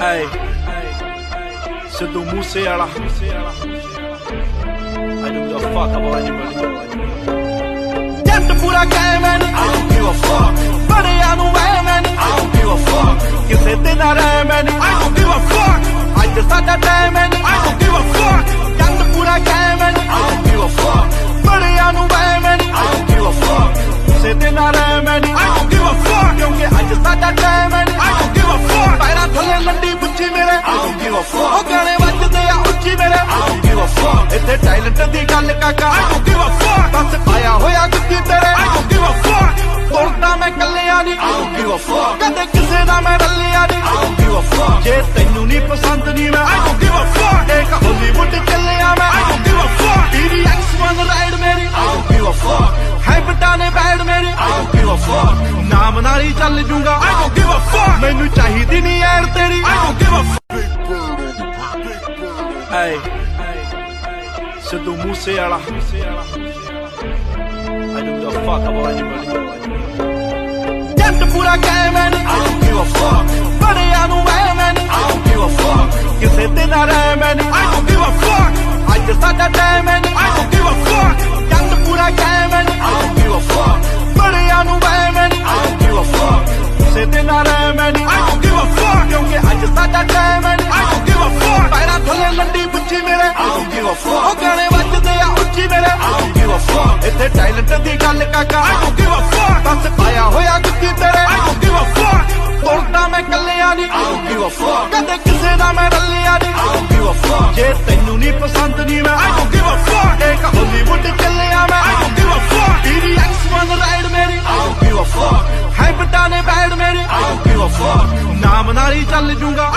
Hey, Sidhu Moose ਵਾਲਾ I don't give a fuck about anybody. ਜੱਟ ਪੂਰਾ ਕਾਇਮ ਨਹੀਂ I don't give a fuck. ਬੜਿਆਂ ਨੂੰ ਵਹਿਮ ਨਹੀਂ I don't give a fuck. ਕਿਸੇ ਤੇ ਨਾ ਰਹਿਮ ਨਹੀਂ I don't give a fuck. ਅੱਜ ਸਾਡਾ ਟਾਈਮ ਨਹੀਂ I don't give a fuck. ਜੱਟ ਪੂਰਾ ਕਾਇਮ ਨਹੀਂ I don't give a fuck. ਬੜਿਆਂ ਨੂੰ ਵਹਿਮ ਨਹੀਂ I don't give a fuck. ਕਿਸੇ ਤੇ ਨਾ ਰਹਿਮ ਇੱਥੇ ਟੈਲੈਂਟ ਦੀ ਗੱਲ ਕਾਕਾ I don't give a fuck. ਬਸ ਪਾਇਆ ਹੋਇਆ ਗੁੱਤੀ ਤੇਰੇ I don't give a fuck. ਤੁਰਦਾ ਮੈਂ ਕੱਲਿਆਂ ਨਹੀਂ I don't give a fuck. ਕਦੇ ਕਿਸੇ ਦਾ ਮੈਂ ਰੱਲਿਆ I ਨਹੀਂ don't give a fuck. ਜੇ ਤੈਨੂੰ ਨਹੀਂ ਪਸੰਦ ਨਹੀਂ ਮੈਂ I don't give a fuck. ਇੱਕ ਹਾਲੀਵੁੱਡ ਚੱਲਿਆ ਮੈਂ I don't give a fuck. ਤੇਰੀ X1 ਰਾਈਡ ਮੇਰੀ I don't give a fuck. ਹੈ ਬਟਾਨੇ ਬੈਡ ਮੇਰੀ I don't give a fuck. ਨਾਮ ਨਾਲ ਹੀ ਚੱਲ ਜੂੰਗਾ I don't give a fuck. ਮੈਨੂੰ ਚਾਹੀਦੀ ਨਹੀਂ ਐਡ ਤੇਰੀ I don't give a fuck. Hey, Sidhu Moose ਵਾਲਾ I don't give a fuck about anybody. ਜੱਟ ਪੂਰਾ ਕਾਇਮ ਨਹੀਂ I don't give a fuck. ਬੜਿਆਂ ਨੂੰ ਵਹਿਮ ਨਹੀਂ I don't give a fuck. ਕਿਸੇ ਤੇ ਨਾ ਰਹਿਮ ਨਹੀਂ I don't give a fuck. ਅੱਜ ਸਾਡਾ ਟਾਈਮ ਨਹੀਂ I don't give a fuck. ਜੱਟ ਪੂਰਾ ਕਾਇਮ ਨਹੀਂ I don't give a fuck. ਬੜਿਆਂ ਨੂੰ ਵਹਿਮ ਨਹੀਂ I don't give a fuck. ਕਿਸੇ ਤੇ ਨਾ ਰਹਿਮ ਨਹੀਂ I don't give a fuck. ਕਿਉਂਕਿ ਅੱਜ ਸਾਡਾ ਟਾਈਮ ਨਹੀਂ ਕਾਕਾ I don't give a fuck. ਬਸ ਪਾਇਆ ਹੋਇਆ ਗੁੱਤੀ ਤੇਰੇ I don't give a fuck. ਤੁਰਦਾ ਮੈਂ ਕੱਲਿਆਂ ਨਹੀਂ I don't give a fuck. ਕਦੇ ਕਿਸੇ ਦਾ ਮੈਂ ਰੱਲਿਆ I ਨਹੀਂ don't give a fuck. ਜੇ ਤੈਨੂੰ ਨਹੀਂ ਪਸੰਦ ਨਹੀਂ ਮੈਂ I don't give a fuck. ਇੱਕ ਹਾਲੀਵੁੱਡ ਚੱਲਿਆ ਮੈਂ I don't give a fuck. ਤੇਰੀ X1 ਰਾਈਡ ਮੇਰੀ I don't give a fuck. ਹੈ ਬਟਾਨੇ ਬੈਡ ਮੇਰੀ I don't give a fuck. ਨਾਮ ਨਾਲ ਹੀ ਚੱਲ ਜੂੰਗਾ